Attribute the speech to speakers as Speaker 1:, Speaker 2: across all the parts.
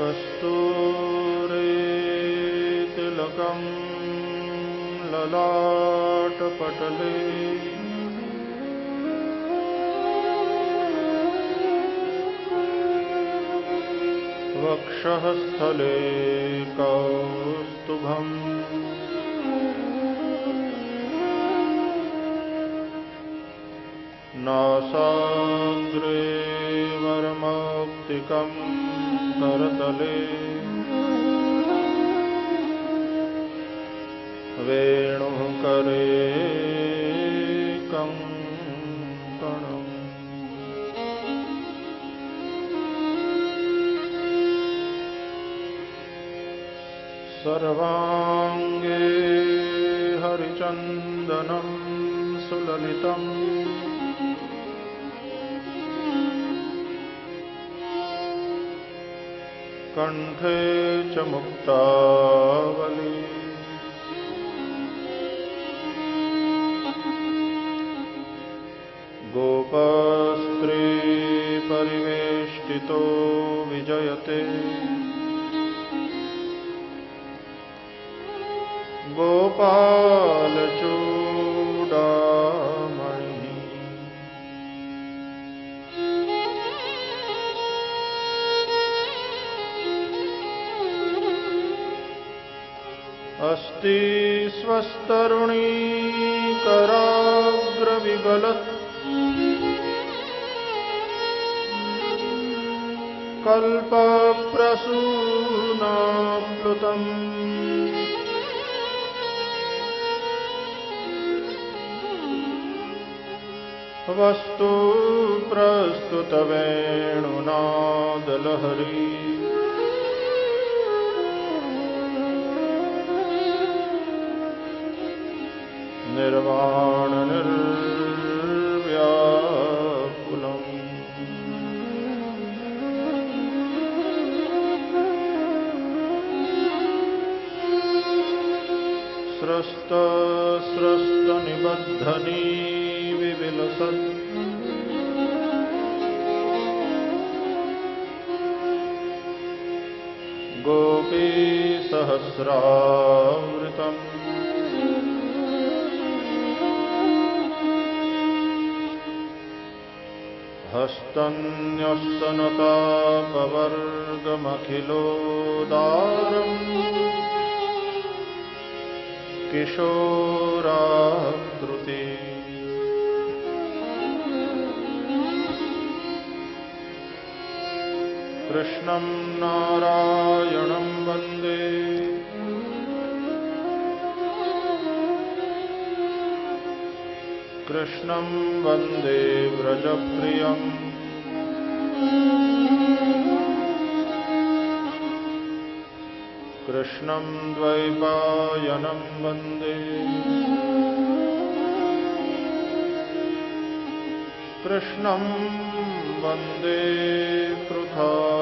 Speaker 1: कस्तूरीतिलकं ललाटपटले। वक्षः स्थले कौस्तुभम्। नासाग्रे वरमौक्तिकं करतले वेणुः करे कङ्कणम् सर्वाङ्गे हरिचन्दनं कण्ठे च मुक्तावली। गोपस्त्रीपरिवेष्टितो विजयते। गोपालचूडामणिः अस्ति स्वस्तरुणी कराग्रविगलत् कल्पप्रसूनाप्लुतम्। वस्तु प्रस्तुतवेणुनादलहरी। निर्वाणनिर्व्याकुलम्। स्रस्तस्रस्तनिबद्धनी विविलसत्। गोपीसहस्रावृतम् हस्तन्यस्तनतापवर्गमखिलोदारम् किशोराकृति कृष्णं नारायणं कृष्णं वंदे व्रजप्रियम्। कृष्णं द्वैपायनं वंदे। कृष्णं वंदे पृथासुतम्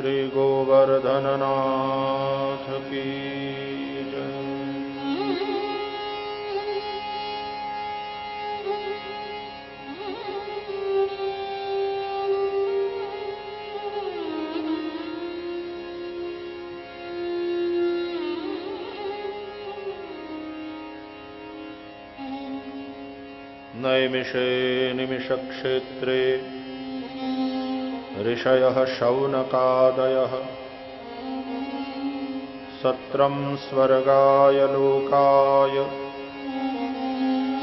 Speaker 1: श्रीगोवर्धननाथ की नैमिषे निमिषक्षेत्रे ऋषयः शौनकादयः। सत्रं स्वर्गाय लोकाय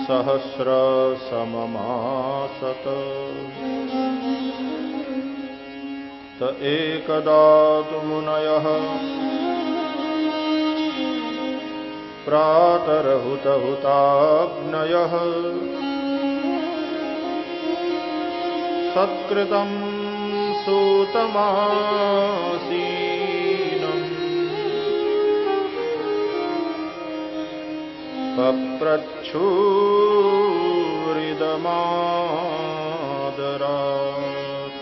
Speaker 1: सहस्रसममासत। त एकदा तु मुनयः प्रातरहुतहुताग्नयः। सत्कृतं सूतमासीनम् पप्रच्छूरिदमादरात्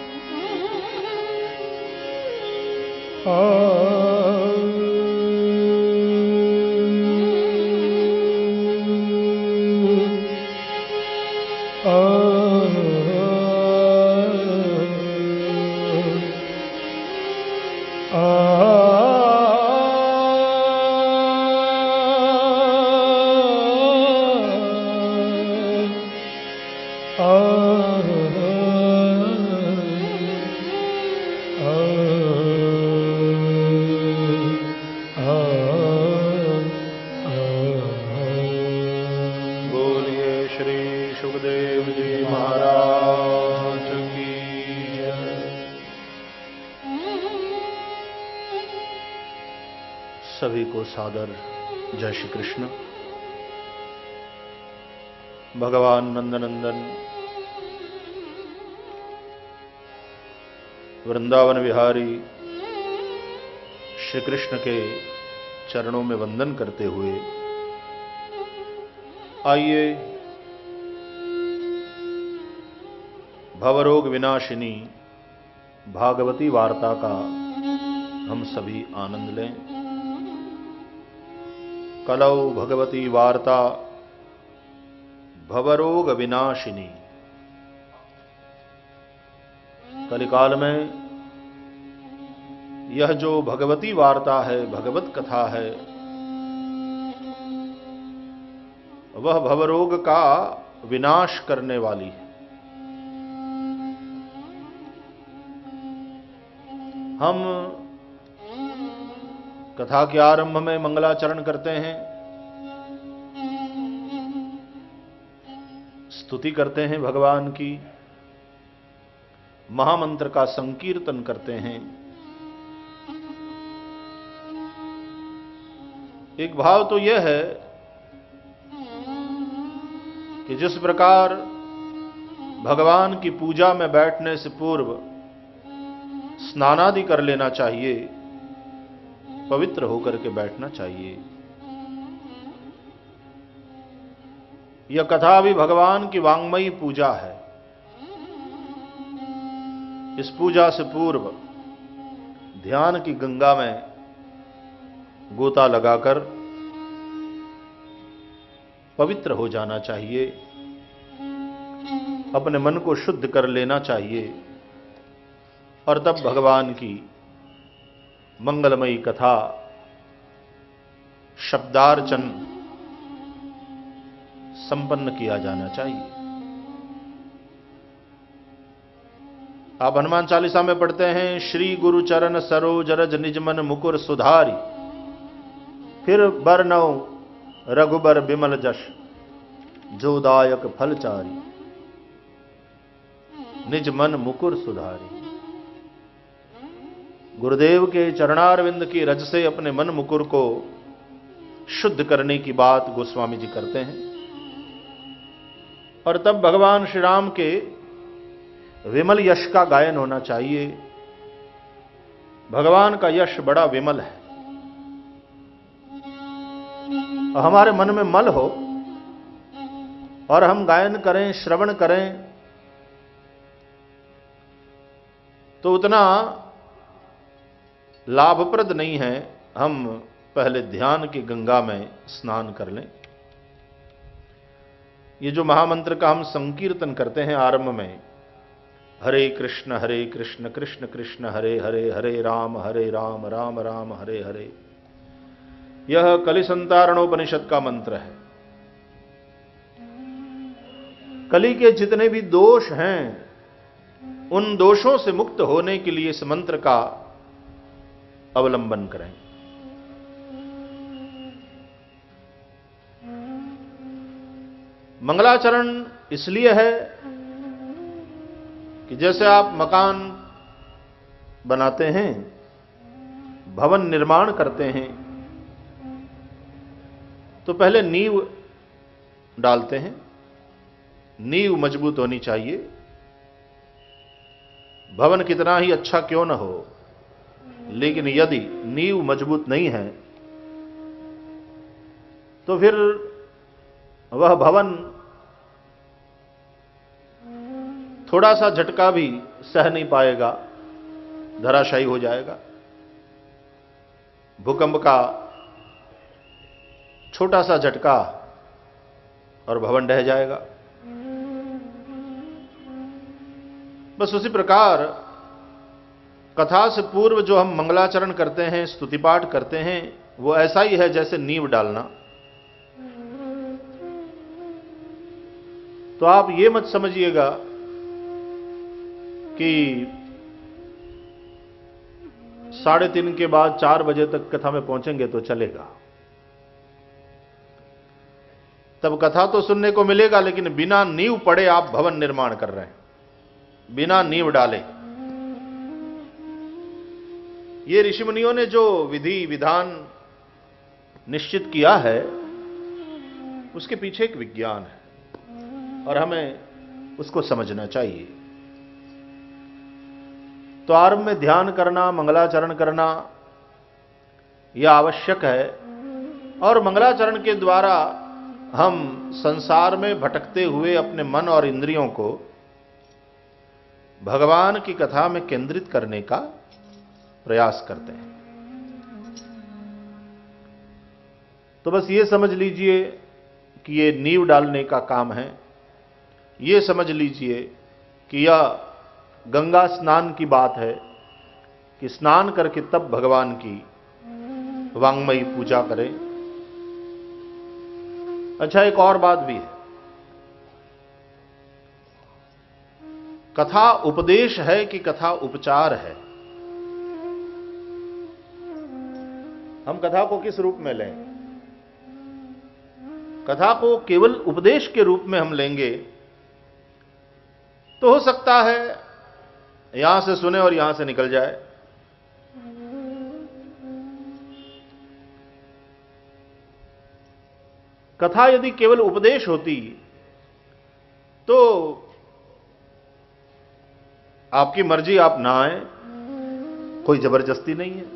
Speaker 2: श्री सुखदेव जी महाराज
Speaker 1: की सभी को सादर जय श्री कृष्ण। भगवान नंदनंदन, वृंदावन विहारी श्री कृष्ण के चरणों में वंदन करते हुए आइए भवरोग विनाशिनी, भागवती वार्ता का हम सभी आनंद लें। कलौ भगवती वार्ता, भवरोग विनाशिनी। कलिकाल में यह जो भगवती वार्ता है, भगवत कथा है, वह भवरोग का विनाश करने वाली है। हम कथा के आरंभ में मंगलाचरण करते हैं, स्तुति करते हैं भगवान की, महामंत्र का संकीर्तन करते हैं। एक भाव तो यह है कि जिस प्रकार भगवान की पूजा में बैठने से पूर्व स्नानादि कर लेना चाहिए, पवित्र होकर के बैठना चाहिए। यह कथा भी भगवान की वांगमयी पूजा है। इस पूजा से पूर्व ध्यान की गंगा में गोता लगाकर पवित्र हो जाना चाहिए। अपने मन को शुद्ध कर लेना चाहिए। और तब भगवान की मंगलमयी कथा, शब्दार्चन संपन्न किया जाना चाहिए। आप हनुमान चालीसा में पढ़ते हैं, श्री गुरु चरण सरोज रज निजमन मुकुर सुधारी, फिर बरनौ रघुबर बिमल जश, जोदायक फलचारी निज मन मुकुर सुधारी। गुरुदेव के चरणारविंद की रज से अपने मन मुकुर को शुद्ध करने की बात गोस्वामी जी करते हैं। और तब भगवान श्री राम के विमल यश का गायन होना चाहिए। भगवान का यश बड़ा विमल है। हमारे मन में मल हो और हम गायन करें, श्रवण करें तो उतना लाभप्रद नहीं है, हम पहले ध्यान की गंगा में स्नान कर लें। ये जो महामंत्र का हम संकीर्तन करते हैं आरंभ में, हरे कृष्ण हरे कृष्ण कृष्ण कृष्ण, हरे हरे हरे राम हरे राम राम राम, हरे हरे, यह कलिसंतारणोपनिषद का मंत्र है। कली के जितने भी दोष हैं, उन दोषों से मुक्त होने के लिए इस मंत्र का अवलंबन करें। मंगलाचरण इसलिए है कि जैसे आप मकान बनाते हैं, भवन निर्माण करते हैं तो पहले नींव डालते हैं। नींव मज़बूत होनी चाहिए। भवन कितना ही अच्छा क्यों न हो लेकिन यदि नींव मज़बूत नहीं है तो फिर वह भवन थोड़ा सा झटका भी सह नहीं पाएगा, धराशायी हो जाएगा। भूकंप का छोटा सा झटका और भवन ढह जाएगा। बस उसी प्रकार कथा से पूर्व जो हम मंगलाचरण करते हैं स्तुति पाठ करते हैं, वो ऐसा ही है जैसे नींव डालना। तो आप ये मत समझिएगा कि साढ़े तीन के बाद चार बजे तक कथा में पहुँचेंगे तो चलेगा। तब कथा तो सुनने को मिलेगा, लेकिन बिना नींव पड़े आप भवन निर्माण कर रहे हैं। बिना नींव डाले। ये ऋषि मुनियों ने जो विधि, विधान निश्चित किया है, उसके पीछे एक विज्ञान है। और हमें उसको समझना चाहिए। तो आरंभ में ध्यान करना, मंगलाचरण करना, यह आवश्यक है। और मंगलाचरण के द्वारा हम संसार में भटकते हुए अपने मन और इंद्रियों को भगवान की कथा में केंद्रित करने का प्रयास करते हैं। तो बस ये समझ लीजिए कि ये नींव डालने का काम है। ये समझ लीजिए कि यह गंगा स्नान की बात है कि स्नान करके तब भगवान की वांगमयी पूजा करें। अच्छा एक और बात भी है। कथा उपदेश है कि कथा उपचार है? हम कथा को किस रूप में लें? कथा को केवल उपदेश के रूप में हम लेंगे तो हो सकता है यहाँ से सुने और यहाँ से निकल जाए। कथा यदि केवल उपदेश होती तो आपकी मर्ज़ी आप ना आए, कोई ज़बरदस्ती नहीं है।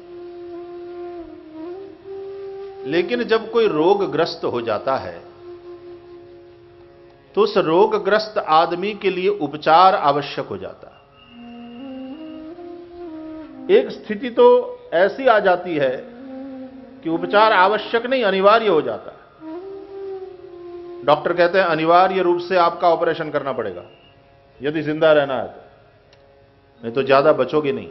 Speaker 1: लेकिन जब कोई रोगग्रस्त हो जाता है तो उस रोगग्रस्त आदमी के लिए उपचार आवश्यक हो जाता एक स्थिति तो ऐसी आ जाती है कि उपचार आवश्यक नहीं, अनिवार्य हो जाता डॉक्टर कहते हैं, अनिवार्य रूप से आपका ऑपरेशन करना पड़ेगा। यदि ज़िंदा रहना है तो। नहीं तो ज़्यादा बचोगे नहीं।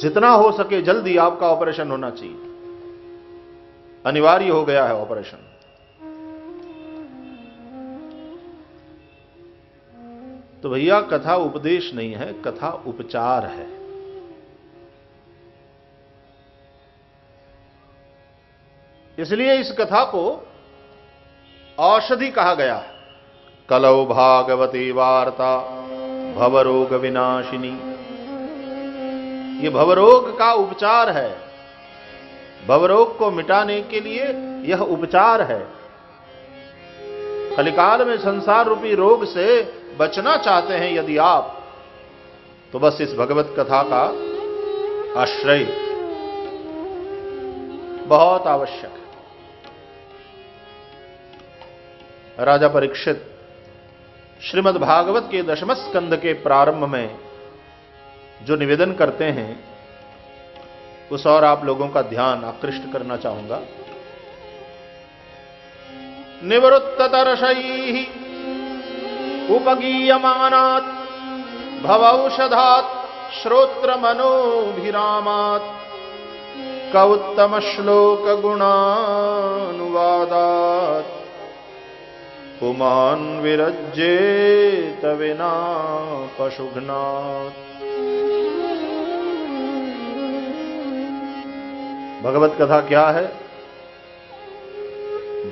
Speaker 1: जितना हो सके जल्दी आपका ऑपरेशन होना चाहिए। अनिवार्य हो गया है ऑपरेशन। तो भैया, कथा उपदेश नहीं है, कथा उपचार है। इसलिए इस कथा को औषधि कहा गया है। कलौ भागवती वार्ता भवरोग विनाशिनी ये भवरोग का उपचार है। भवरोग को मिटाने के लिए यह उपचार है। कलिकाल में संसार रूपी रोग से बचना चाहते हैं यदि आप तो बस इस भगवत कथा का आश्रय। बहुत आवश्यक। है राजा परीक्षित श्रीमद् भागवत के दशम स्कंद के प्रारंभ में जो निवेदन करते हैं, उस और आप लोगों का ध्यान आकृष्ट करना चाहूँगा। निवृत्तरशई उपगीयमानात् कौत्तम श्लोक गुणानुवादात् पुमान विरज्येत विना पशुघ्नात्। भगवत कथा क्या है?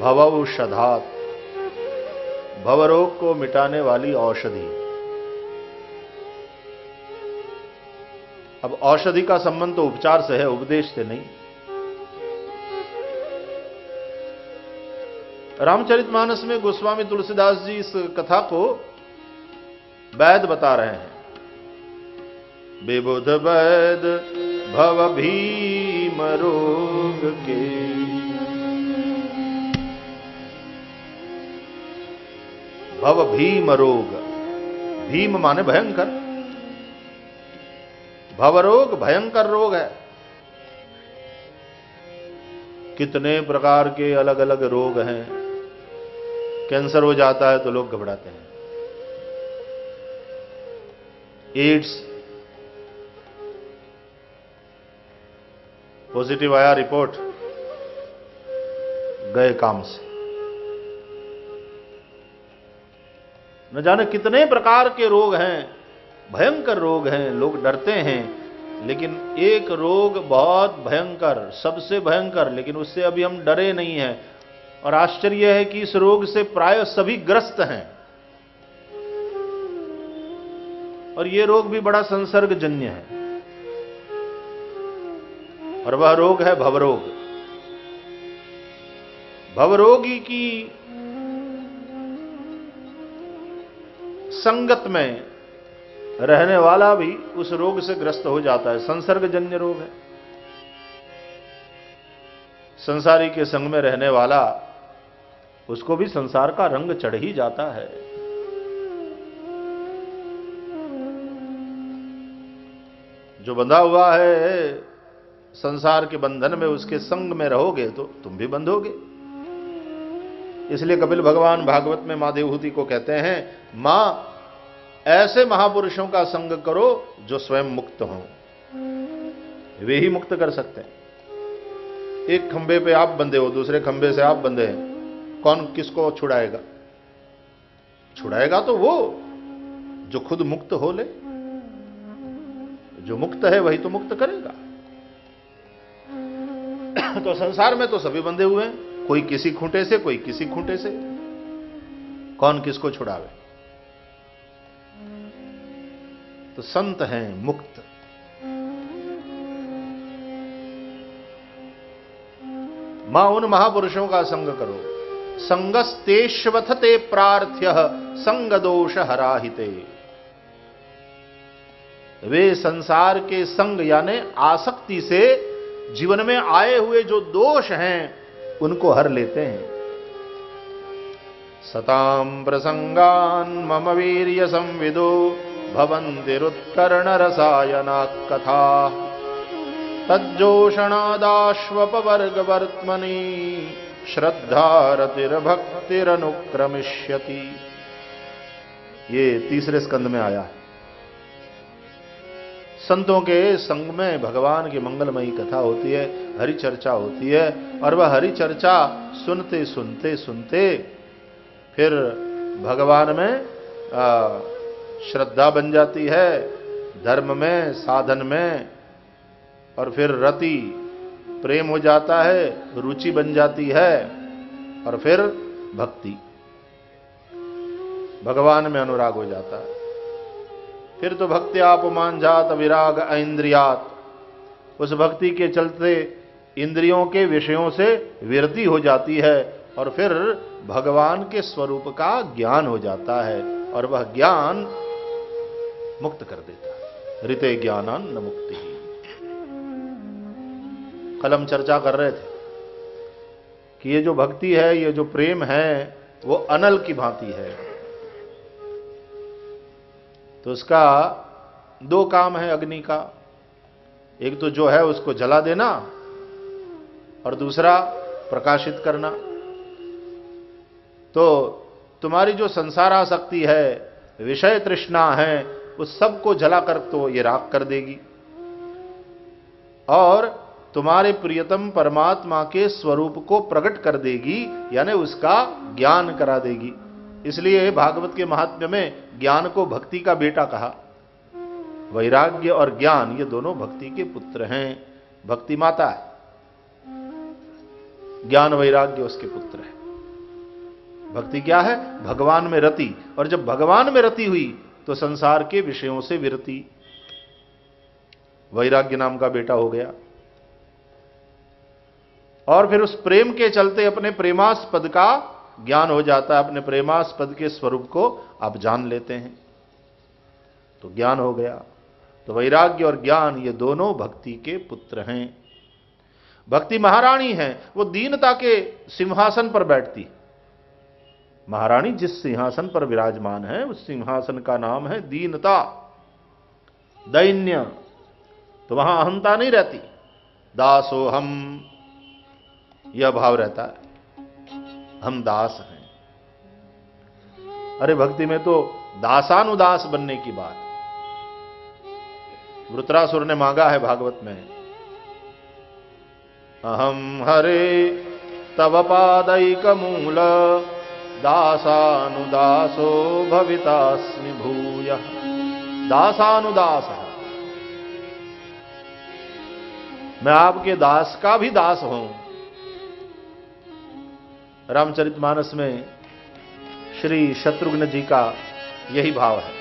Speaker 1: भवौषधात भवरोग को मिटाने वाली औषधि। अब औषधि का संबंध तो उपचार से है, उपदेश से नहीं। रामचरितमानस में गोस्वामी तुलसीदास जी इस कथा को वैद बता रहे हैं। विबुध वैद भव भीम रोग के। भव भीम रोग। भीम माने भयंकर। भव रोग भयंकर रोग है। कितने प्रकार के अलग अलग रोग हैं। कैंसर हो जाता है तो लोग घबराते हैं। एड्स पॉजिटिव आया रिपोर्ट गए काम से। न जाने कितने प्रकार के रोग हैं, भयंकर रोग हैं, लोग डरते हैं, लेकिन एक रोग बहुत भयंकर, सबसे भयंकर, लेकिन उससे अभी हम डरे नहीं हैं। और आश्चर्य है कि इस रोग से प्राय सभी ग्रस्त हैं। और यह रोग भी बड़ा संसर्गजन्य है। और वह रोग है भवरोग। भवरोगी की संगत में रहने वाला भी उस रोग से ग्रस्त हो जाता है। संसर्गजन्य रोग है। संसारी के संग में रहने वाला उसको भी संसार का रंग चढ़ ही जाता है। जो बंधा हुआ है संसार के बंधन में उसके संग में रहोगे तो तुम भी बंधोगे इसलिए कपिल भगवान भागवत में माँ देवहूति को कहते हैं, माँ, ऐसे महापुरुषों का संग करो जो स्वयं मुक्त हो। वे ही मुक्त कर सकते हैं। एक खंबे पे आप बंधे हो, दूसरे खंबे से आप बंधे हैं। कौन किसको छुड़ाएगा? छुड़ाएगा तो वो जो खुद मुक्त हो ले। जो मुक्त है वही तो मुक्त करेगा। तो संसार में तो सभी बंधे हुए हैं। कोई किसी खूंटे से, कोई किसी खूंटे से। कौन किसको छुड़ावे? तो संत हैं मुक्त। माँ, उन महापुरुषों का संग करो। संगस्तेश्वथते प्रार्थ्य संग दोष हराहिते वे संसार के संग यानी आसक्ति से जीवन में आए हुए जो दोष हैं, उनको हर लेते हैं। सताम प्रसंगान मम वीर संविदो भवन्तिरुत्कर्ण रसायना कथा। तज्जोषणादाश्वपवर्गवर्त्मनि, श्रद्धारतिर्भक्तिरनुक्रमिष्यति। ये तीसरे स्कंद में आया है। संतों के संग में भगवान की मंगलमयी कथा होती है हरि चर्चा होती है और वह हरि चर्चा सुनते सुनते सुनते फिर भगवान में आ, श्रद्धा बन जाती है धर्म में साधन में और फिर रति प्रेम हो जाता है रुचि बन जाती है और फिर भक्ति। भगवान में अनुराग हो जाता है। फिर तो भक्ति अपमान जात, विराग इंद्रियात उस भक्ति के चलते इंद्रियों के विषयों से विरति हो जाती है और फिर भगवान के स्वरूप का ज्ञान हो जाता है और वह ज्ञान मुक्त कर देता है। ऋते ज्ञानान न मुक्ति। कल हम चर्चा कर रहे थे कि ये जो भक्ति है, ये जो प्रेम है, वो अनल की भांति है। तो उसका दो काम है अग्नि का। एक तो जो है उसको जला देना और दूसरा प्रकाशित करना। तो तुम्हारी जो संसाराशक्ति है, विषय तृष्णा है, उस सबको जलाकर तो ये राख कर देगी। और तुम्हारे प्रियतम परमात्मा के स्वरूप को प्रकट कर देगी, यानी उसका ज्ञान करा देगी। इसलिए भागवत के महात्म्य में ज्ञान को भक्ति का बेटा कहा। वैराग्य और ज्ञान, ये दोनों भक्ति के पुत्र हैं। भक्ति माता है। ज्ञान वैराग्य उसके पुत्र है। भक्ति क्या है? भगवान में रति। और जब भगवान में रति हुई तो संसार के विषयों से विरति। वैराग्य नाम का बेटा हो गया। और फिर उस प्रेम के चलते अपने प्रेमास्पद का ज्ञान हो जाता है अपने प्रेमास्पद के स्वरूप को, आप जान लेते हैं। तो ज्ञान हो गया। तो वैराग्य और ज्ञान, ये दोनों भक्ति के पुत्र हैं। भक्ति महारानी है, वो दीनता के सिंहासन पर बैठती। महारानी जिस सिंहासन पर विराजमान है, उस सिंहासन का नाम है दीनता। दैन्य। तो वहाँ अहंता नहीं रहती। दासो हम यह भाव रहता है। हम दास हैं। अरे भक्ति में तो दासानुदास बनने की बात। वृत्रासुर ने मांगा है भागवत में अहम हरे तव पादक मूल दासानुदासो भवितास्मि भूय। दासानुदास मैं आपके दास का भी दास हूँ। रामचरितमानस में श्री शत्रुघ्न जी का यही भाव है।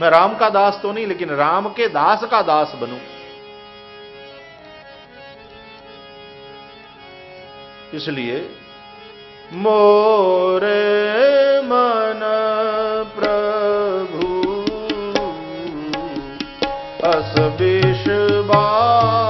Speaker 1: मैं राम का दास तो नहीं, लेकिन राम के दास का दास बनूं। इसलिए मोरे मन प्रभु, अस विश्वास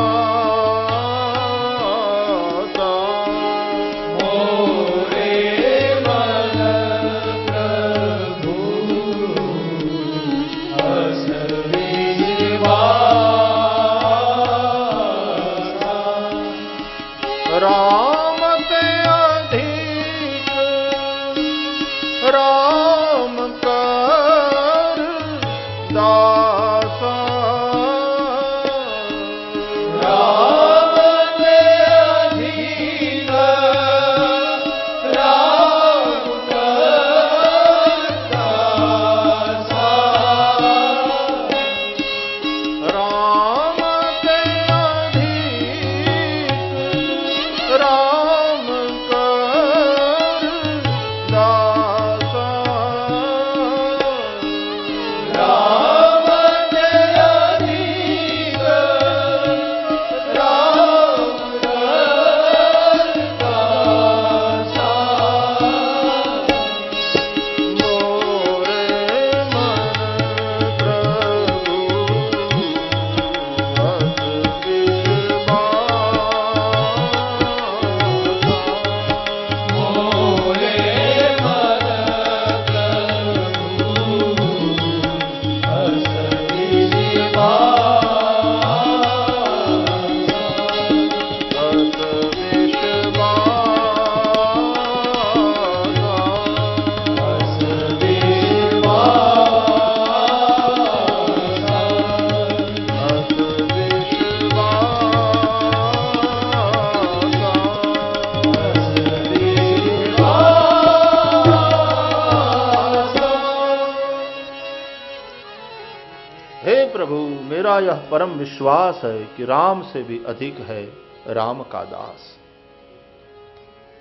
Speaker 1: यह परम विश्वास है कि राम से भी अधिक है राम का दास।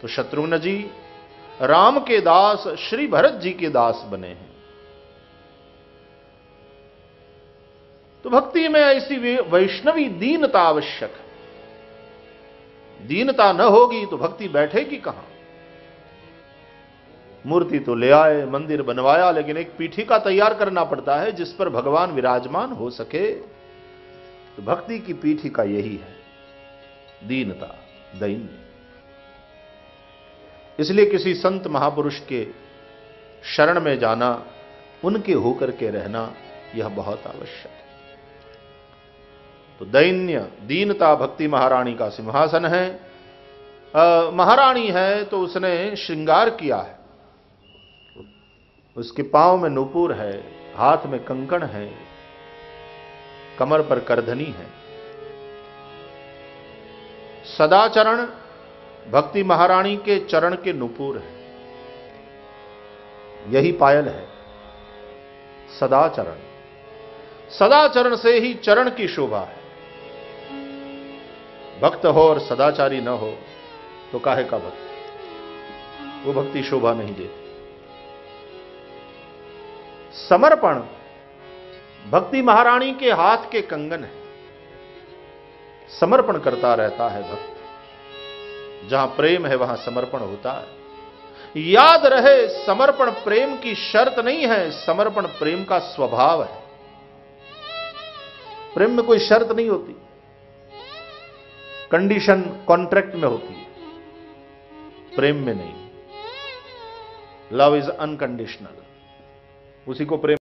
Speaker 1: तो शत्रुघ्न जी, राम के दास, श्री भरत जी के दास बने हैं। तो भक्ति में ऐसी वैष्णवी दीनता आवश्यक है। दीनता न होगी तो भक्ति बैठेगी कहाँ? मूर्ति तो ले आए, मंदिर बनवाया, लेकिन एक पीठी का तैयार करना पड़ता है जिस पर भगवान विराजमान हो सके। तो भक्ति की पीठिका यही है, दीनता, दैन्य। इसलिए किसी संत महापुरुष के शरण में जाना, उनके होकर के रहना, यह बहुत आवश्यक है। तो दैन्य, दीनता भक्ति महारानी का सिंहासन है। महारानी है तो उसने श्रृंगार किया है। उसके पाँव में नुपुर है, हाथ में कंकण है कमर पर करधनी है। सदाचरण भक्ति महारानी के चरण के नुपुर है। यही पायल है। सदाचरण। सदाचरण से ही चरण की शोभा है। भक्त हो और सदाचारी न हो तो काहे का भक्त? वो भक्ति शोभा नहीं देती। समर्पण भक्ति महारानी के हाथ के कंगन है। समर्पण करता रहता है भक्त। जहाँ प्रेम है, वहाँ समर्पण होता है। याद रहे, समर्पण प्रेम की शर्त नहीं है, समर्पण प्रेम का स्वभाव है। प्रेम में कोई शर्त नहीं होती। कंडीशन कॉन्ट्रैक्ट में होती है। प्रेम में नहीं। Love is unconditional. उसी को प्रेम